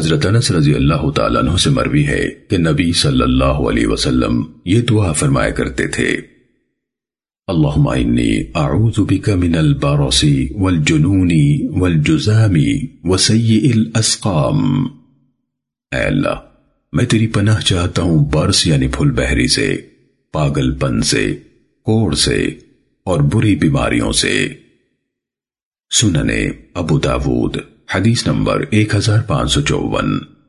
حضرت انس رضی اللہ تعالیٰ عنہ سے مروی ہے کہ نبی صلی اللہ علیہ وسلم یہ دعا فرمایا کرتے تھے۔ اللہم انی اعوذ بک من البرس والجنون والجزام وسیئ الاسقام۔ اے اللہ، میں تیری پناہ چاہتا ہوں برس یعنی پھل بہری سے، پاگل پن سے، کوڑ سے اور بری بیماریوں سے۔ سننے ابو داود۔ حدیث نمبر 1554